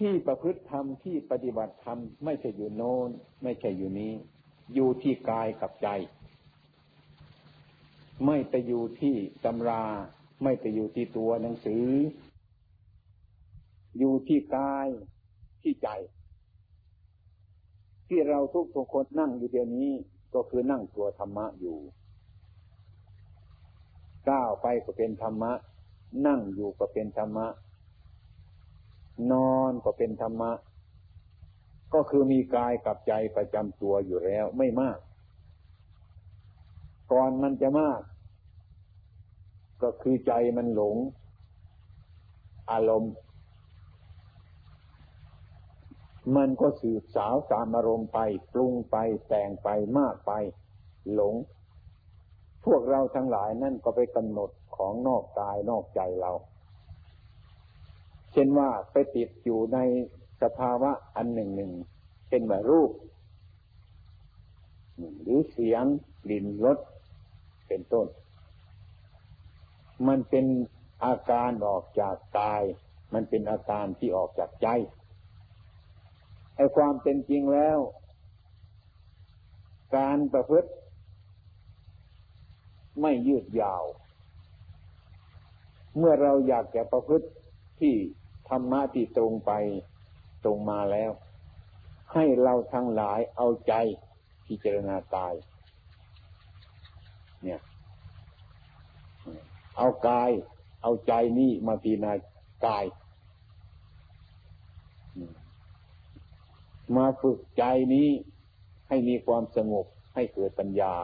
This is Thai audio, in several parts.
ที่ประพฤติธรรมที่ปฏิบัติธรรมไม่ใช่อยู่โน้น ไม่ใช่อยู่นี้ อยู่ที่กายกับใจ ไม่ไปอยู่ที่ตำรา ไม่ไปอยู่ที่ตัวหนังสือ อยู่ที่กายที่ใจ ที่เราทุกทุกคนนั่งอยู่เดี๋ยวนี้ก็คือนั่งตัวธรรมะอยู่ก้าวไปก็เป็นธรรมะ นั่งอยู่ก็เป็นธรรมะ นอนก็เป็นธรรมะ ก็คือมีกายกับใจประจำตัวอยู่แล้วไม่มาก ก่อนมันจะมาก ก็คือใจมันหลง อารมณ์ มันก็สืบสาวตามอารมณ์ไป ปรุงไปแต่งไปมากไป หลง พวกเราทั้งหลายนั่นก็ไปกำหนดของนอกกายนอกใจเรา เช่นว่าไปติดอยู่ในสภาวะอันหนึ่งหนึ่งเช่นว่ารูป หรือเสียงดินรสเป็นต้น มันเป็นอาการออกจากกาย มันเป็นอาการที่ออกจากใจไอ้ความเป็นจริงแล้ว การประพฤติ ไม่ยืดยาว เมื่อเราอยากจะประพฤติที่ ธรรมะที่ตรงไปตรงมาแล้ว ให้เราทั้งหลายเอาใจพิจารณากาย เนี่ย เอากาย เอาใจนี่มาพิจารณากาย มาฝึกใจนี้ให้มีความสงบให้เกิดปัญญา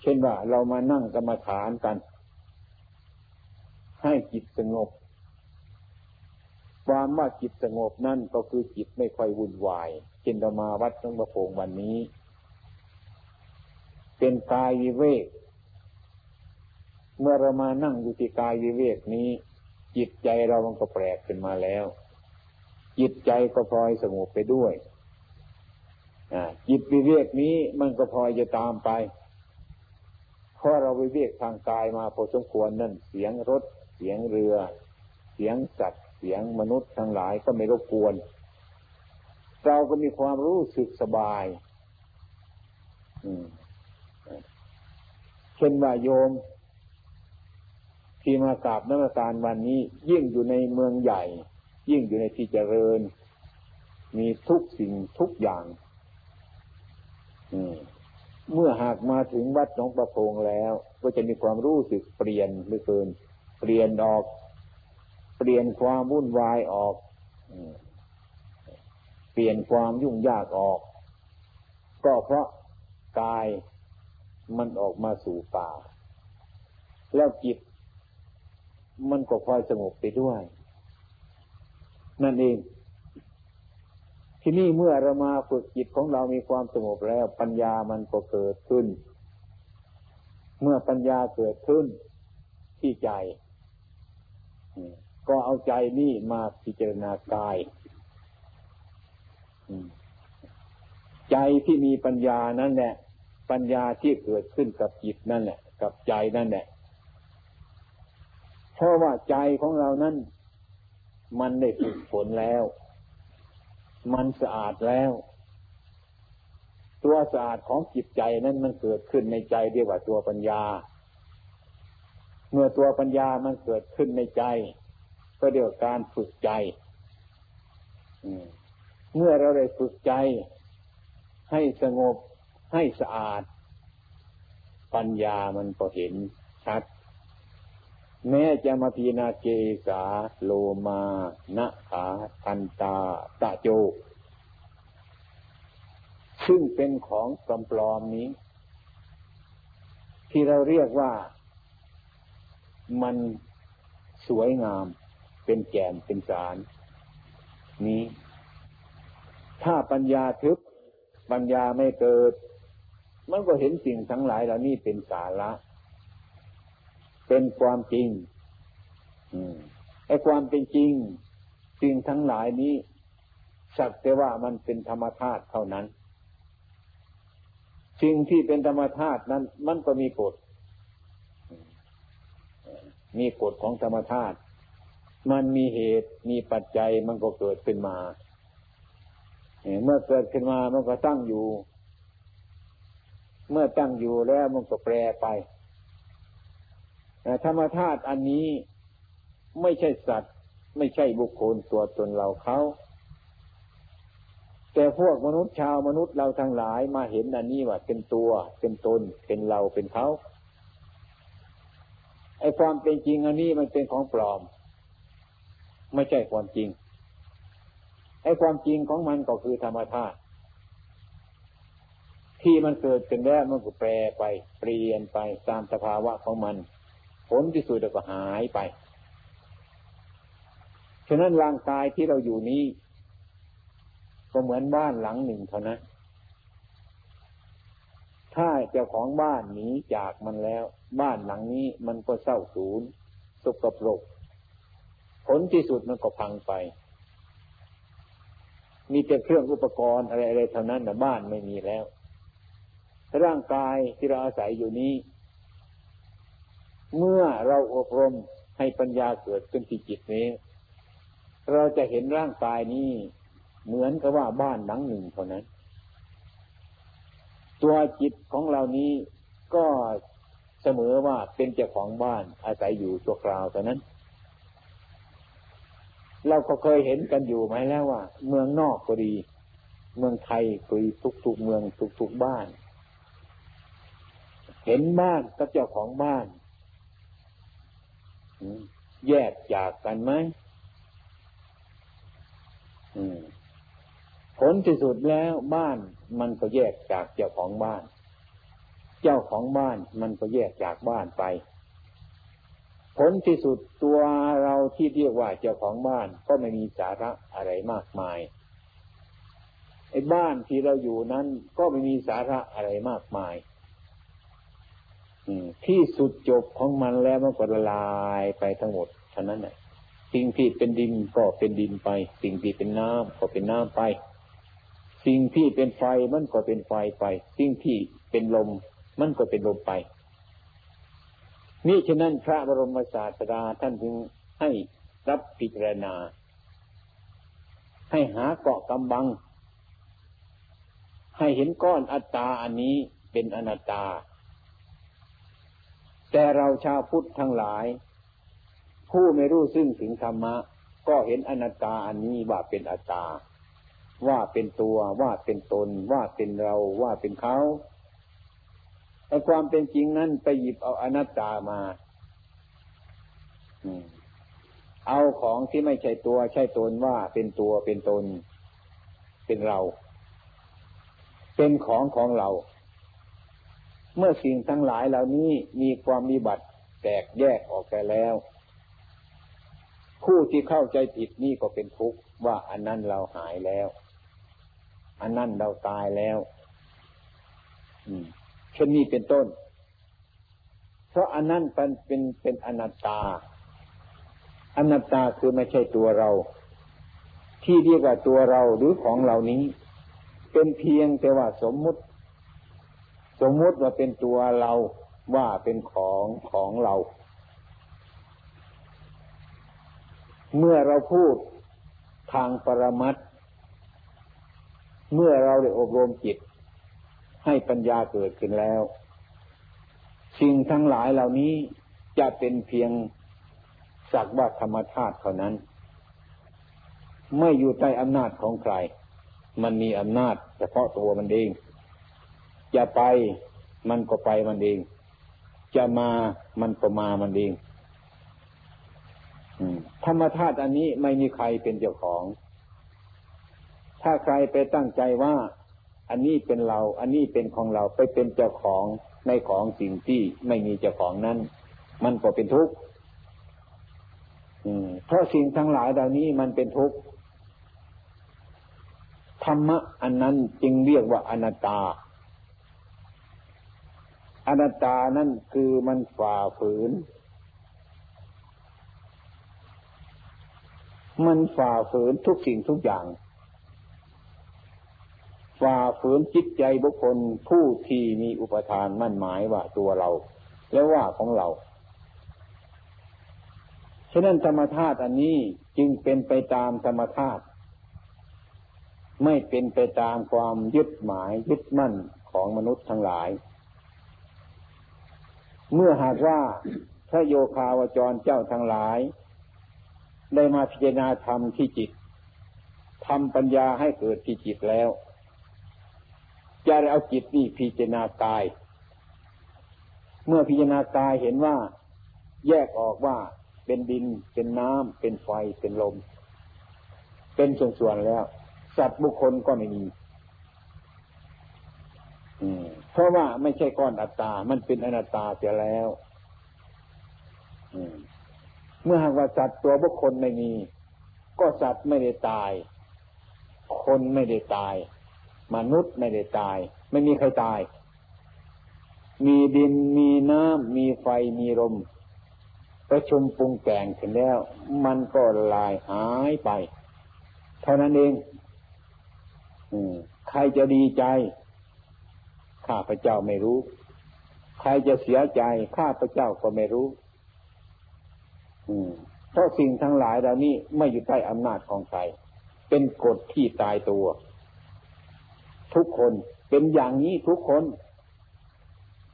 เช่นว่าเรามานั่งกรรมฐานกัน ให้จิตสงบ ความว่าจิตสงบนั่นก็คือจิตไม่ค่อยวุ่นวายเช่นเรามาวัดหลวงประโงวันนี้ เป็นกายวิเวก เมื่อเรามานั่งอยู่ที่กายวิเวกนี้ จิตใจเรามันก็แปลกขึ้นมาแล้ว จิตใจก็พลอยสงบไปด้วยจิตวิเวกนี้มันก็พลอยจะตามไปพราะเราไปเรียกทางกายมาพอสมควรนั่นเสียงรถ เสียงเรือ เสียงสัตว์ สียงมนุษย์ทั้งหลายก็ไม่รบกวน เราก็มีความรู้สึกสบาย เช่นว่าโยม ที่มากราบนักการวันนี้ ยิ่งอยู่ในเมืองใหญ่ ยิ่งอยู่ในที่เจริญ มีทุกสิ่งทุกอย่างมเมื่อหากมาถึงวัดหนองประพงแล้ว ก็จะมีความรู้สึกเปลี่ยนเหลือเกิน เปลี่ยนออก เปลี่ยนความวุ่นวายออกเปลี่ยนความยุ่งยากออก ก็เพราะกายมันออกมาสู่ป่า แล้วจิตมันก็คอยสงบไปด้วย นั่นเอง ที่นี่เมื่อเรามาฝึกจิตของเรามีความสงบแล้ว ปัญญามันก็เกิดขึ้น เมื่อปัญญาเกิดขึ้นที่ใจ ก็เอาใจนี่มาพิจารณากาย ใจที่มีปัญญานั่นแหละ ปัญญาที่เกิดขึ้นกับจิตนั่นแหละ กับใจนั่นแหละเพราะว่าใจของเรานั้นมันได้ฝึกฝนแล้ว มันสะอาดแล้ว ตัวสะอาดของจิตใจนั้นมันเกิดขึ้นในใจเรียกว่าตัวปัญญา เมื่อตัวปัญญามันเกิดขึ้นในใจ ก็เรียกการฝึกใจเมื่อเราได้ฝึกใจ ให้สงบให้สะอาด ปัญญามันก็เห็นชัด แม้จะมาพีนาเกสาโลมานะขาทันตาตะโจ ซึ่งเป็นของปลอมนี้ ที่เราเรียกว่ามันสวยงาม เป็นแก่นเป็นสาร นี้ ถ้าปัญญาทึบปัญญาไม่เกิด มันก็เห็นสิ่งทั้งหลายเหล่านี้เป็นสาระ เป็นความจริงไอ้ความเป็นจริง สิ่งทั้งหลายนี้สักแต่ว่ามันเป็นธรรมธาตุเท่านั้น สิ่งที่เป็นธรรมธาตุนั้น มันก็มีกฎ มีกฎของธรรมธาตุ มันมีเหตุมีปัจจัยมันก็เกิดขึ้นมา เมื่อเกิดขึ้นมามันก็ตั้งอยู่ เมื่อตั้งอยู่แล้วมันก็แปรไปธรรมธาตุอันนี้ไม่ใช่สัตว์ ไม่ใช่บุคคลตัวตนเราเขาแต่พวกมนุษย์ชาวมนุษย์เราทั้งหลายมาเห็นอันนี้ว่าเป็นตัว เป็นตน เป็นเราเป็นเขาไอ้ความเป็นจริงอันนี้มันเป็นของปลอม ไม่ใช่ความจริงไอ้ความจริงของมันก็คือธรรมชาติที่มันเกิดขึ้นแล้วมันก็แปรไป เปลี่ยนไปตามสภาวะของมัน ผลที่สุดก็หายไป ฉะนั้นร่างกายที่เราอยู่นี้ ก็เหมือนบ้านหลังหนึ่งเท่านั้นถ้าเจ้าของบ้านหนีจากมันแล้ว บ้านหลังนี้มันก็เศร้าสูญสกปรก ผลที่สุดมันก็พังไป มีแต่เครื่องอุปกรณ์อะไรๆเท่านั้นนะบ้านไม่มีแล้ว ร่างกายที่เราอาศัยอยู่นี้ เมื่อเราอบรมให้ปัญญาเกิดขึ้นที่จิตนี้ เราจะเห็นร่างกายนี้ เหมือนกับว่าบ้านหลังหนึ่งเท่านั้น ตัวจิตของเรานี้ก็เสมอว่าเป็นเจ้าของบ้านอาศัยอยู่ตัวคราวเท่านั้น เราก็เคยเห็นกันอยู่ไหมแล้วว่า เมืองนอกก็ดี เมืองไทยก็ดีทุกๆเมืองทุกๆบ้าน เห็นบ้านกับเจ้าของบ้านแยกจากกันไหมผลที่สุดแล้วบ้านมันก็แยกจากเจ้าของบ้าน เจ้าของบ้านมันก็แยกจากบ้านไป ผลที่สุดตัวเราที่เรียกว่าเจ้าของบ้านก็ไม่มีสาระอะไรมากมายไอ้บ้านที่เราอยู่นั้นก็ไม่มีสาระอะไรมากมายที่สุดจบของมันแล้วมันก็ละลายไปทั้งหมดเท่านั้นแหละสิ่งที่เป็นดินก็เป็นดินไป สิ่งที่เป็นน้ำก็เป็นน้ำไป สิ่งที่เป็นไฟมันก็เป็นไฟไป สิ่งที่เป็นลมมันก็เป็นลมไป นี่ฉะนั้นพระบรมศาสดาท่านจึงให้รับพิจารณา ให้หาเกาะกำบัง ให้เห็นก้อนอัตตาอันนี้เป็นอนัตตา แต่เราชาวพุทธทั้งหลาย ผู้ไม่รู้ซึ่งถึงธรรมะ ก็เห็นอนัตตาอันนี้ว่าเป็นอัตตา ว่าเป็นตัวว่าเป็นตน ว่าเป็นเราว่าเป็นเขา แต่ความเป็นจริงนั้นไปหยิบเอาอนัตตามาเอาของที่ไม่ใช่ตัวใช่ตนว่าเป็นตัวเป็นตน เป็นเรา เป็นของของเรา เมื่อสิ่งทั้งหลายเหล่านี้มีความมีบัติแตกแยกออกไปแล้ว ผู้ที่เข้าใจผิดนี่ก็เป็นทุกข์ว่าอันนั้นเราหายแล้ว อันนั้นเราตายแล้ว อืม เช่นนี้เป็นต้น เพราะอันนั้นเป็นเป็นเป็นอนัตตา อนัตตาคือไม่ใช่ตัวเรา ที่เรียกว่าตัวเราหรือของเหล่านี้ เป็นเพียงแต่ว่าสมมุติ สมมุติว่าเป็นตัวเราว่าเป็นของของเรา เมื่อเราพูดทางปรมัตเมื่อเราได้อบรมจิต ให้ปัญญาเกิดขึ้นแล้ว สิ่งทั้งหลายเหล่านี้จะเป็นเพียงสักว่าธรรมชาติเท่านั้น ไม่อยู่ใต้อำนาจของใคร มันมีอำนาจเฉพาะตัวมันเอง จะไปมันก็ไปมันเอง จะมามันก็มามันเองธรรมชาติอันนี้ไม่มีใครเป็นเจ้าของ ถ้าใครไปตั้งใจว่า อันนี้เป็นเรา อันนี้เป็นของเราไปเป็นเจ้าของในของสิ่งที่ไม่มีเจ้าของนั้น มันก็เป็นทุกข์เพราะสิ่งทั้งหลายเหล่านี้มันเป็นทุกข์ธรรมะอันนั้นจึงเรียกว่าอนัตตา อนัตตานั่นคือมันฝ่าฝืน มันฝ่าฝืนทุกสิ่งทุกอย่าง ฝ่าฝืนจิตใจบุคคลผู้ที่มีอุปทานมั่นหมายว่าตัวเรา และว่าของเราฉฉะนั้นธรรมธาตุอันนี้จึงเป็นไปตามธรรมธาตุไม่เป็นไปตามความยึดหมายยึดมั่นของมนุษย์ทั้งหลาย เมื่อหากว่าพระโยคาวจรเจ้าทั้งหลาย ได้มาพิจารณาธรรมที่จิตทำปัญญาให้เกิดที่จิตแล้ว จะเอาจิตนี่พิจารณากาย เมื่อพิจารณากายเห็นว่า แยกออกว่าเป็นดิน เป็นน้ำเป็นไฟเป็นลม เป็นส่วนๆแล้ว สัตว์บุคคลก็ไม่มีเพราะว่าไม่ใช่ก้อนอัตตา มันเป็นอนัตตาเสียแล้วเมื่อหากว่าสัตว์ตัวบุคคลไม่มี ก็สัตว์ไม่ได้ตาย คนไม่ได้ตาย มนุษย์ไม่ได้ตาย ไม่มีใครตาย มีดินมีน้ำมีไฟมีลมประชุมปรุงแต่งขึ้นแล้ว มันก็ลายหายไป เท่านั้นเองใครจะดีใจ ข้าพเจ้าไม่รู้ ใครจะเสียใจ ข้าพเจ้าก็ไม่รู้เพราะสิ่งทั้งหลายเหล่านี้ไม่อยู่ใต้อำนาจของใคร เป็นกฎที่ตายตัว ทุกคนเป็นอย่างนี้ทุกคน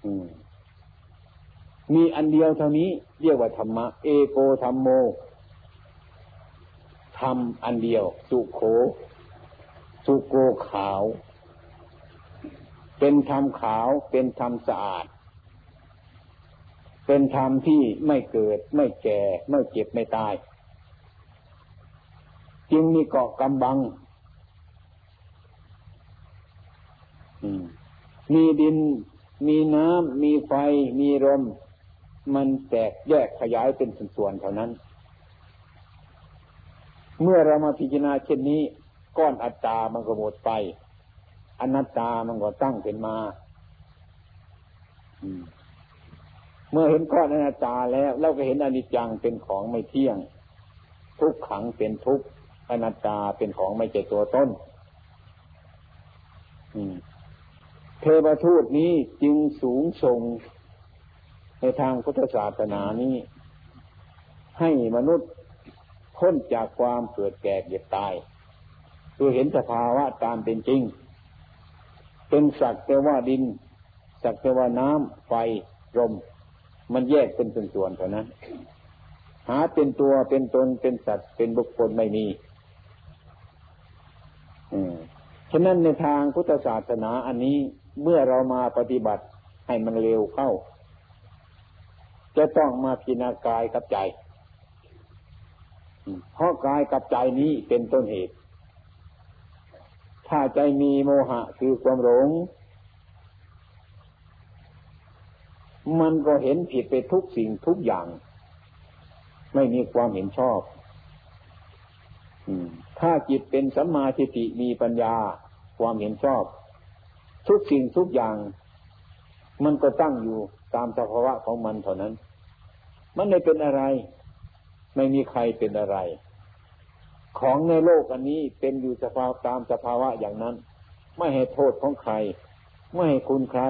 อืมมีอันเดียวเท่านี้ เรียกว่าธรรมะ เอโกธรรมโมธรรมอันเดียว สุโข สุโกขาว เป็นธรรมขาว เป็นธรรมสะอาด เป็นธรรมที่ไม่เกิด ไม่แก่ ไม่เจ็บไม่ตาย จึงมีเกาะกำบัง มีดิน มีน้ำ มีไฟ มีลม มันแตกแยกขยายเป็นส่วนๆเท่านั้น เมื่อเรามาพิจารณาเช่นนี้ ก้อนอัตตามันก็หมดไป อนัตตามันก็ตั้งเป็นมาเมื่อเห็นก้อนอนัตตาแล้ว เราก็เห็นอนิจจังเป็นของไม่เที่ยง ทุกขังเป็นทุกอนัตตาเป็นของไม่ใช่ตัวต้น เทวทูตนี้จึงสูงส่งในทางพุทธศาสนานี้ ให้มนุษย์พ้นจากความเกิดแก่เจ็บตาย คือเห็นสภาวะตามเป็นจริง เป็นสักแต่ว่าดิน สักแต่ว่าน้ำไฟลมมันแยกเป็นส่วนๆเท่านั้น หาเป็นตัวเป็นตนเป็นสัตว์เป็นบุคคลไม่มีฉะนั้นในทางพุทธศาสนาอันนี้ เมื่อเรามาปฏิบัติให้มันเร็วเข้า จะต้องมาพิจารณากายกับใจเพราะกายกับใจนี้เป็นต้นเหตุ ถ้าใจมีโมหะคือความหลง มันก็เห็นผิดไปทุกสิ่งทุกอย่าง ไม่มีความเห็นชอบถ้าจิตเป็นสัมมาทิฏฐิมีปัญญาความเห็นชอบ ทุกสิ่งทุกอย่าง มันก็ตั้งอยู่ตามสภาวะของมันเท่านั้น มันไม่เป็นอะไร ไม่มีใครเป็นอะไร ของในโลกอันนี้เป็นอยู่สภาวตามสภาวะอย่างนั้น ไม่ให้โทษของใคร ไม่ให้คุณใคร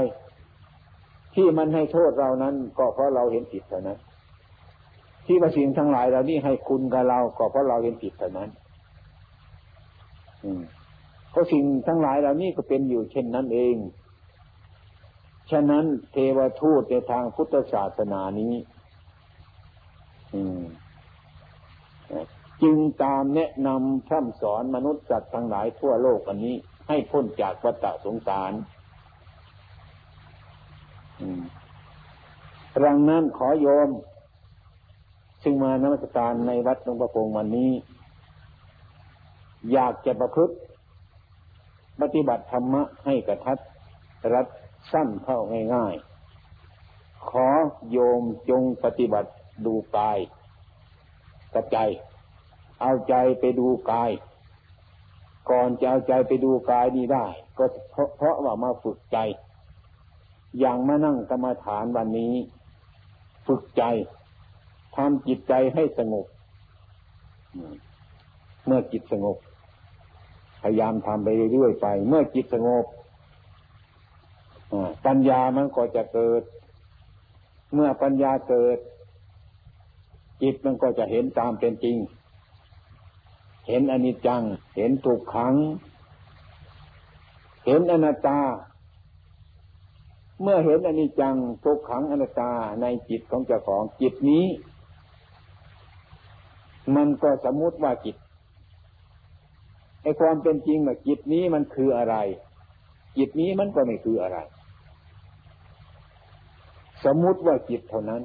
ที่มันให้โทษเรานั้น ก็เพราะเราเห็นผิดเท่านั้น ที่ประสิ่งทั้งหลายเรานี่ให้คุณกับเรา ก็เพราะเราเห็นผิดเท่านั้น อืม ก็สิ่งทั้งหลายเหล่านี้ก็เป็นอยู่เช่นนั้นเอง ฉะนั้นเทวทูตในทางพุทธศาสนานี้จึงตามแนะนำพร่ำสอนมนุษย์สัตว์ทั้งหลายทั่วโลกอันนี้ ให้พ้นจากวัฏสงสารรังนั้นขอโยม ซึ่งมานมัสการในวัดหลวงประพงวันนี้ อยากจะประพฤติ ปฏิบัติธรรมะให้กระทัดรัดสั้นเข้าง่ายๆ ขอโยมจงปฏิบัติดูกายกับใจ เอาใจไปดูกาย ก่อนจะเอาใจไปดูกายนี้ได้ ก็เพราะว่ามาฝึกใจ อย่างมานั่งกรรมฐานวันนี้ ฝึกใจทำจิตใจให้สงบ เมื่อจิตสงบ พยายามทำไปเรื่อยๆไป เมื่อจิตสงบปัญญามันก็จะเกิด เมื่อปัญญาเกิด จิตมันก็จะเห็นตามเป็นจริง เห็นอนิจจัง เห็นทุกขัง เห็นอนัตตา เมื่อเห็นอนิจจังทุกขังอนัตตาในจิตของเจ้าของจิตนี้ มันก็สมมติว่าจิต ไอ้ความเป็นจริงว่าจิตนี้มันคืออะไร จิตนี้มันก็ไม่คืออะไร สมมุติว่าจิตเท่านั้น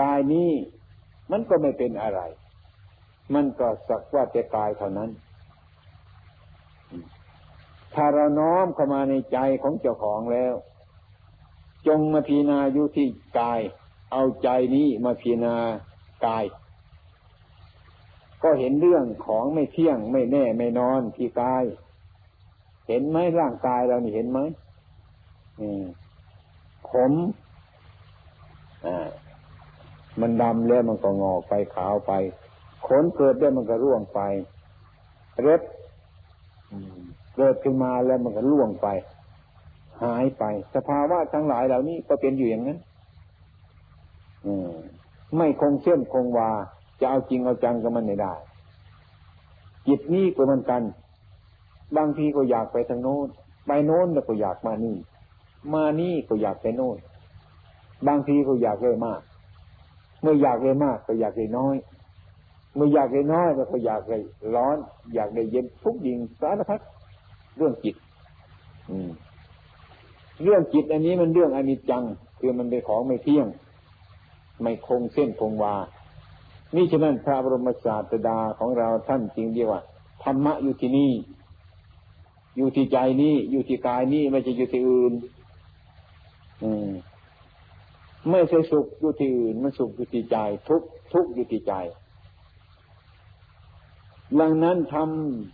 กายนี้มันก็ไม่เป็นอะไร มันก็สักว่าแต่กายเท่านั้น ถ้าเราน้อมเข้ามาในใจของเจ้าของแล้ว จงมาพิจาอยู่ที่กาย เอาใจนี้มาพิจารณากาย ก็เห็นเรื่องของไม่เที่ยงไม่แน่ไม่นอนที่กาย เห็นไหมร่างกายเรานี่เห็นไหมผมอ่ามันดำแล้วมันก็งอกไปขาวไป ขนเกิดได้มันก็ร่วงไป เร็บเกิดขึ้นมาแล้วมันก็ร่วงไป หายไป สภาวะทั้งหลายเหล่านี้ก็เป็นอยู่อย่างนั้นไม่คงเส้นคงวา จะเอาจริงเอาจังกับมันไม่ได้ จิตนี้ก็เหมือนกัน บางทีก็อยากไปทางโน้น ไปโน้นแล้วก็อยากมานี่ มานี่ก็อยากไปโน้น บางทีก็อยากได้มาก เมื่ออยากได้มาก ก็อยากได้น้อย เมื่ออยากได้น้อยก็อยากได้ร้อน อยากได้เย็นทุกยิงสารพัดเรื่องจิต อืมเรื่องจิตอันนี้มันเรื่องอนิจจัง คือมันเป็นของไม่เที่ยง ไม่คงเส้นคงวา นี่ฉะนั้นพระบรมศาสดาของเราท่านจริงเดียวว่าธรรมะอยู่ที่นี่ อยู่ที่ใจนี้อยู่ที่กายนี้ไม่ใช่อยู่ที่อื่น อืมไม่ใช่สุขอยู่ที่อื่น มันสุขอยู่ที่ใจ ทุกทุกอยู่ที่ใจดังนั้นท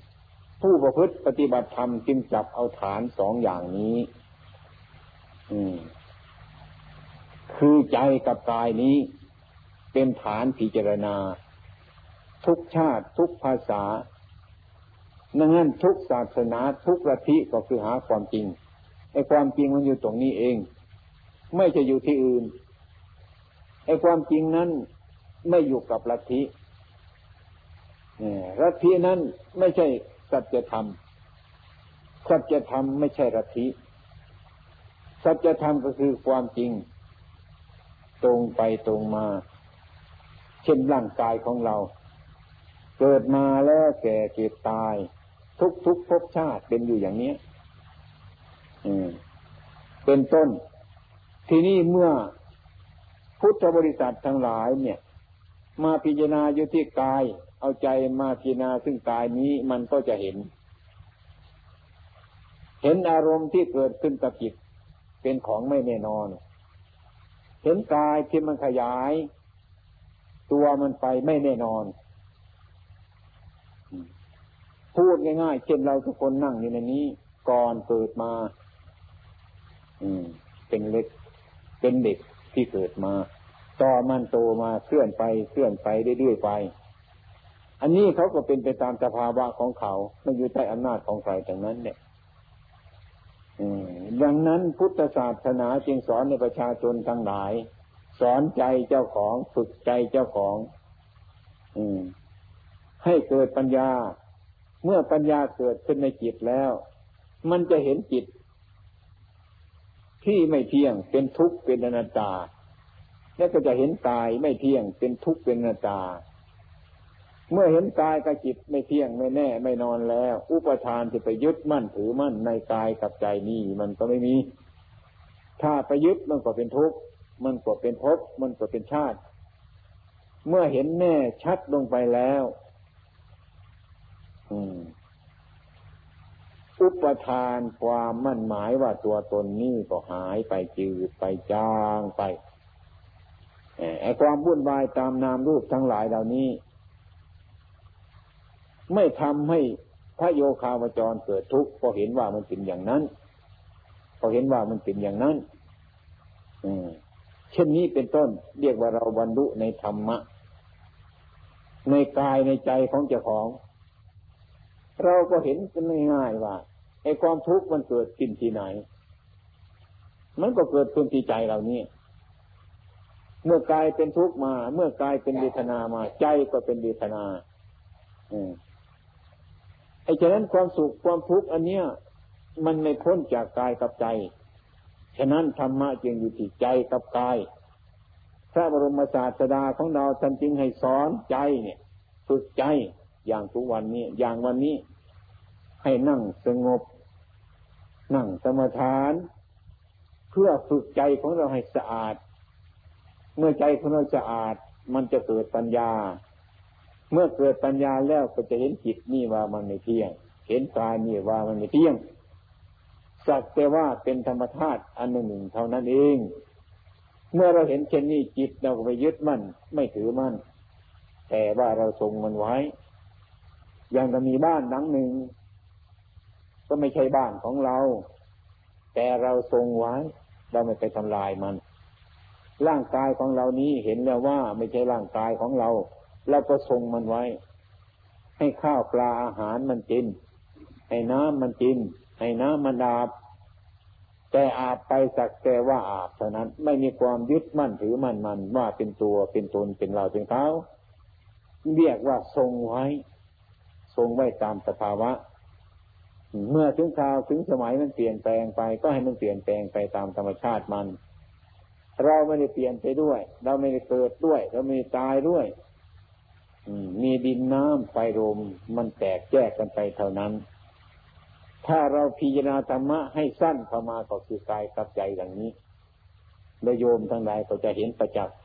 ำผู้ประพฤติปฏิบัติธรรมจึงจับเอาฐานสองอย่างนี้ อืม คือใจกับกายนี้ เป็นฐานพิจารณา ทุกชาติทุกภาษาดังนั้นทุกศาสนาทุกระทิก็คือหาความจริงไอ้ความจริงมันอยู่ตรงนี้เอง ไม่จะอยู่ที่อื่นไอ้ความจริงนั้นไม่อยู่กับลัทธิลัทธินั้นไม่ใช่สัจธรรมสัจธรรมไม่ใช่ลัทธิสัจธรรมก็คือความจริง ตรงไปตรงมา เช่นร่างกายของเรา เกิดมาแล้วแก่เก็บตาย ทุกทุกภพชาติเป็นอยู่อย่างนี้เป็นต้น ทีนี้เมื่อพุทธบริษัททั้งหลายเนี่ย มาพิจารณาอยู่ที่กาย เอาใจมาพิจารณาซึ่งกายนี้มันก็จะเห็น เห็นอารมณ์ที่เกิดขึ้นกับจิตเป็นของไม่แน่นอน เห็นกายที่มันขยาย ตัวมันไปไม่แน่นอน พูดง่ายๆเช่นเราทุกคนนั่งอยู่ในนี้ ก่อนเกิดมา อืม เป็นเล็ก เป็นเด็กที่เกิดมา ต่อมันโตมาเคลื่อนไปเคลื่อนไปเรื่อยๆไป อันนี้เขาก็เป็นไปตามสภาวะของเขาไม่อยู่ใต้อำนาจของใครทั้งนั้น เนี่ยดังนั้นพุทธศาสนาจึงสอนในประชาชนทั้งหลาย สอนใจเจ้าของฝึกใจเจ้าของ อืม ให้เกิดปัญญา เมื่อปัญญาเกิดขึ้นในจิตแล้ว มันจะเห็นจิต ที่ไม่เที่ยงเป็นทุกข์เป็นอนัตตา แล้วก็จะเห็นกายไม่เที่ยงเป็นทุกข์เป็นอนัตตา เมื่อเห็นกายกับจิตไม่เที่ยงไม่แน่ ไม่นอนแล้ว อุปทานจะไปยึดมั่นถือมั่นในกายกับใจนี้มันก็ไม่มี ถ้าไปยึดมันก็เป็นทุกข์มันก็ เป็นภพมันก็เป็นชาติ เมื่อเห็นแน่ชัดลงไปแล้วอุปทานความมั่นหมายว่าตัวตนนี้ก็หายไปจืดไปจางไปไอ้ความวุ่นวายตามนามรูปทั้งหลายเหล่านี้ ไม่ทำให้พระโยคาวจรเกิดทุกข์พอเห็นว่ามันเป็นอย่างนั้นพอเห็นว่ามันเป็นอย่างนั้น เช่นนี้เป็นต้น เรียกว่าเราบรรลุในธรรมะ ในกายในใจของเจ้าของ เราก็เห็นกันง่ายๆว่าไอ้ความทุกข์มันเกิดขึ้นที่ไหน มันก็เกิดขึ้นที่ใจเรานี่เมื่อกายเป็นทุกข์มา เมื่อกายเป็นเวทนามา ใจก็เป็นเวทนาไอ้ฉะนั้นความสุขความทุกข์อันเนี้ย มันไม่พ้นจากกายกับใจ ฉะนั้นธรรมะจึงอยู่ที่ใจกับกาย พระบรมศาสดาของเราท่านจึงให้สอนใจเนี่ย ฝึกใจอย่างทุกวันนี้ อย่างวันนี้ ให้นั่งสงบ นั่งสมาทาน เพื่อฝึกใจของเราให้สะอาด เมื่อใจของเราสะอาด มันจะเกิดปัญญา เมื่อเกิดปัญญาแล้วก็จะเห็นจิตนี่ว่ามันไม่เที่ยง เห็นกายนี่ว่ามันไม่เที่ยง สักแต่ว่าเป็นธรรมธาตุอันหนึ่งเท่านั้นเอง เมื่อเราเห็นเช่นนี้จิตเราก็ไปยึดมั่นไม่ถือมั่น แต่ว่าเราทรงมันไว้ อย่างเรามีบ้านหลังหนึ่ง ก็ไม่ใช่บ้านของเรา แต่เราทรงไว้ เราไม่ไปทำลายมัน ร่างกายของเรานี้เห็นแล้วว่าไม่ใช่ร่างกายของเรา เราก็ทรงมันไว้ ให้ข้าวปลาอาหารมันกิน ให้น้ำมันกิน ให้น้ำมันอาบ แต่อาบไปสักแต่ว่าอาบเท่านั้น ไม่มีความยึดมั่นถือมั่นมันว่าเป็นตัวเป็นตนเป็นเราเป็นเขาเรียกว่าทรงไว้ ทรงไว้ตามสภาวะ เมื่อถึงคราวถึงสมัยมันเปลี่ยนแปลงไป ก็ให้มันเปลี่ยนแปลงไปตามธรรมชาติมัน เราไม่ได้เปลี่ยนไปด้วย เราไม่ได้เกิดด้วย เราไม่ได้ตายด้วยมีดินน้ำไฟลมมันแตกแยกกันไปเท่านั้น ถ้าเราพิจารณาธรรมะให้สั้นเข้ามาก็คือกายกับใจอย่างนี้โดยโยมทั้งหลายก็จะเห็นประจักษ์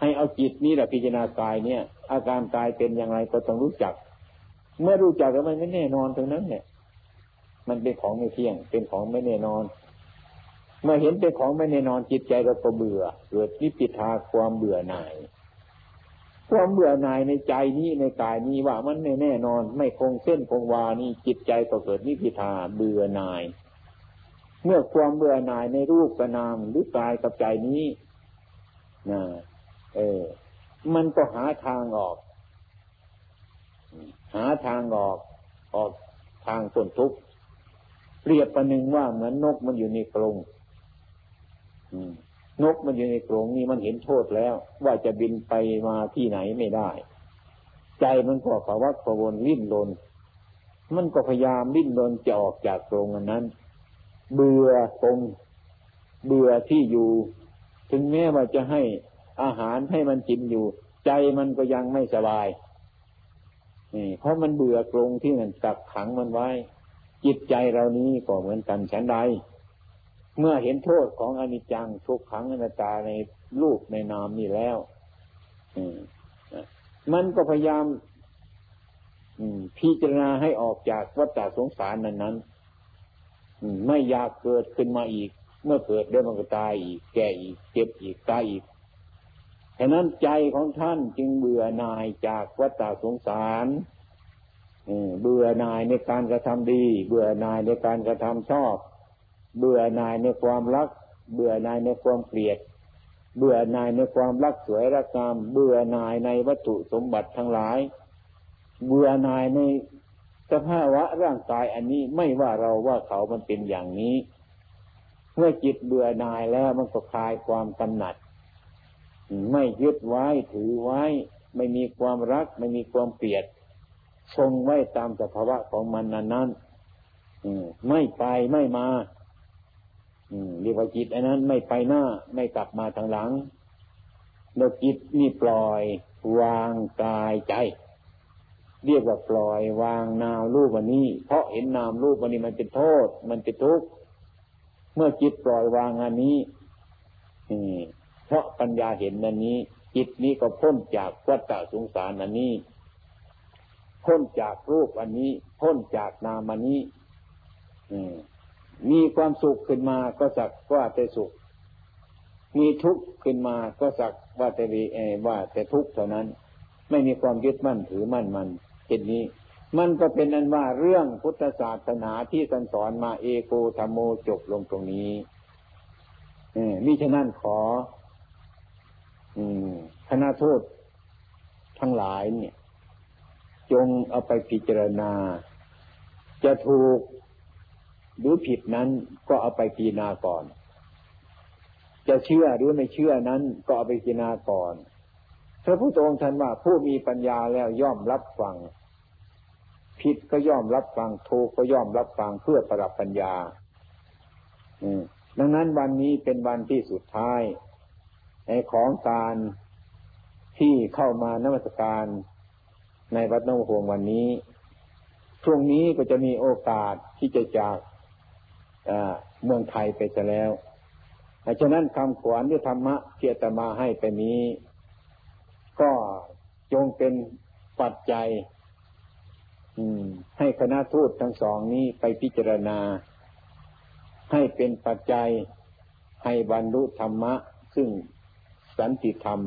ให้เอาจิตนี้แหละพิจารณากายเนี่ย อาการกายเป็นอย่างไรก็ต้องรู้จัก เมื่อรู้จักแล้วมันไม่แน่นอนตรงนั้นเนี่ย มันเป็นของไม่เที่ยง เป็นของไม่แน่นอน เมื่อเห็นเป็นของไม่แน่นอนจิตใจเราก็เบื่อ เกิดนิพิทาความเบื่อหน่าย ความเบื่อหน่ายในใจนี้ในกายนี้ว่ามันไม่แน่นอน ไม่คงเส้นคงวานี่จิตใจก็เกิดนิพิทาเบื่อหน่าย เมื่อความเบื่อหน่ายในรูปกนามหรือกายกับใจนี้นะเออ มันก็หาทางออก หาทางออกออกทางต้นทุกข์เปรียบประหนึ่งว่าเหมือนนกมันอยู่ในกรงอืม นกมันอยู่ในกรงนี้มันเห็นโทษแล้ว ว่าจะบินไปมาที่ไหนไม่ได้ ใจมันก็ภาวะกระวนลิ้นลนมันก็พยายามลิ้นลนจะออกจากกรงอันนั้น เบื่อตรงเบื่อที่อยู่ ถึงแม้ว่าจะให้อาหารให้มันกินอยู่ ใจมันก็ยังไม่สบายนี่เพราะมันเบื่อกรงที่มันกักขังมันไว้ จิตใจเรานี้ก็เหมือนกันฉันใด เมื่อเห็นโทษของอนิจจังทุกขังอนัตตาในรูปในนามนี่แล้วมันก็พยายามพิจารณาให้ออกจากวัฏสงสารนั้นนั้นไม่อยากเกิดขึ้นมาอีก เมื่อเกิดได้มันก็ตายอีก แก่อีก เจ็บอีกตายอีกฉะนั้นใจของท่านจึงเบื่อหน่ายจากวัฏสงสารเบื่อหน่ายในการกระทำดี เบื่อหน่ายในการกระทำชอบ เบื่อหน่ายในความรัก เบื่อหน่ายในความเกลียด เบื่อหน่ายในความรักสวยรักงาม เบื่อหน่ายในวัตถุสมบัติทั้งหลาย เบื่อหน่ายในสภาวะร่างกายอันนี้ไม่ว่าเราว่าเขามันเป็นอย่างนี้ เมื่อจิตเบื่อหน่ายแล้วมันก็คลายความกำหนัด ไม่ยึดไว้ถือไว้ ไม่มีความรัก ไม่มีความเกลียดทรงไว้ตามสภาวะของมันนั้นนั้นไม่ไปไม่มา เรียกว่าจิตอันนั้น ไม่ไปหน้า ไม่กลับมาทางหลังแล้วจิตนี่ปล่อยวางกายใจ เรียกว่าปล่อยวางนามรูปวันนี้ เพราะเห็นนามรูปวันนี้มันเป็นโทษ มันเป็นทุกข์เมื่อจิตปล่อยวางอันนี้เพราะปัญญาเห็นอันนี้ จิตนี้ก็พ้นจากวัฏสงสารอันนี้ พ้นจากรูปอันนี้ พ้นจากนามอันนี้ อืม มีความสุขขึ้นมาก็สักว่าแต่สุข มีทุกข์ขึ้นมาก็สักว่าแต่ดีเอว่าแต่ทุกข์เท่านั้น ไม่มีความยึดมั่นถือมั่นมันเช่นนี้ มันก็เป็นอันว่าเรื่องพุทธศาสนาที่สันสอนมาเอโกธรรมโมจบลงตรงนี้เอมิฉะนั้นขออืคณะโทษทั้งหลายเนี่ย จงเอาไปพิจารณา จะถูก หรือผิดนั้นก็เอาไปพิจารก่อน จะเชื่อหรือไม่เชื่อนั้นก็เอาไปพิจารก่อนพระพุทธองค์ท่านว่าผู้มีปัญญาแล้วย่อมรับฟัง ผิดก็ย่อมรับฟังถูกก็ย่อมรับฟังเพื่อประดับปัญญา อืมดังนั้นวันนี้เป็นวันที่สุดท้ายในของการที่เข้ามานมัสการในวัดนงหวงวันนี้ ช่วงนี้ก็จะมีโอกาสที่จะจาก เมืองไทยไปจะแล้วฉะนั้นคำขวัญที่ธรรมะเทียตมาให้ไปนี้ ก็จงเป็นปัจจัยให้คณะทูตทั้งสองนี้ไปพิจารณา ให้เป็นปัจจัยให้บรรลุธรรมะ ซึ่งสันติธรรม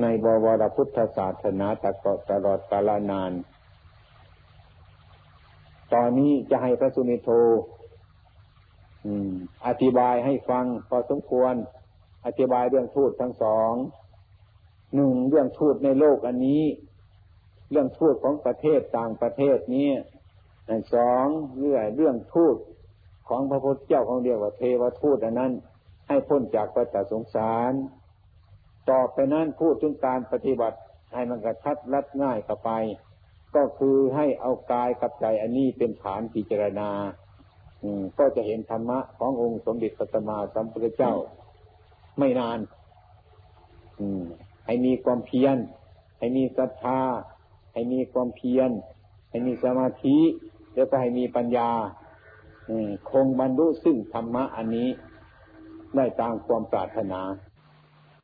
ในบวรพุทธศาสนาตลอดกาลนาน ตอนนี้จะให้พระสุนิโธ อธิบายให้ฟังพอสมควร อธิบายเรื่องทูตทั้งสองหนึ่งเรื่องทูตในโลกอันนี้ เรื่องทูตของประเทศต่างประเทศนี้สองเรื่องเรื่องทูตของพระพุทธเจ้าของเดียวว่าเทวทูตอันนั้น ให้พ้นจากปัจสงสาร ต่อไปนั้นพูดถึงการปฏิบัติให้มันกระทัดรัดง่ายกับไป ก็คือให้เอากายกับใจอันนี้เป็นฐานพิจารณา ก็จะเห็นธรรมะขององค์สมเด็จพระสัมมาสัมพุทธเจ้า ไม่นานให้มีความเพียร ให้มีศรัทธา ให้มีความเพียร ให้มีสมาธิ แล้วก็ให้มีปัญญาคงบรรลุซึ่งธรรมะอันนี้ ได้ตามความปรารถนา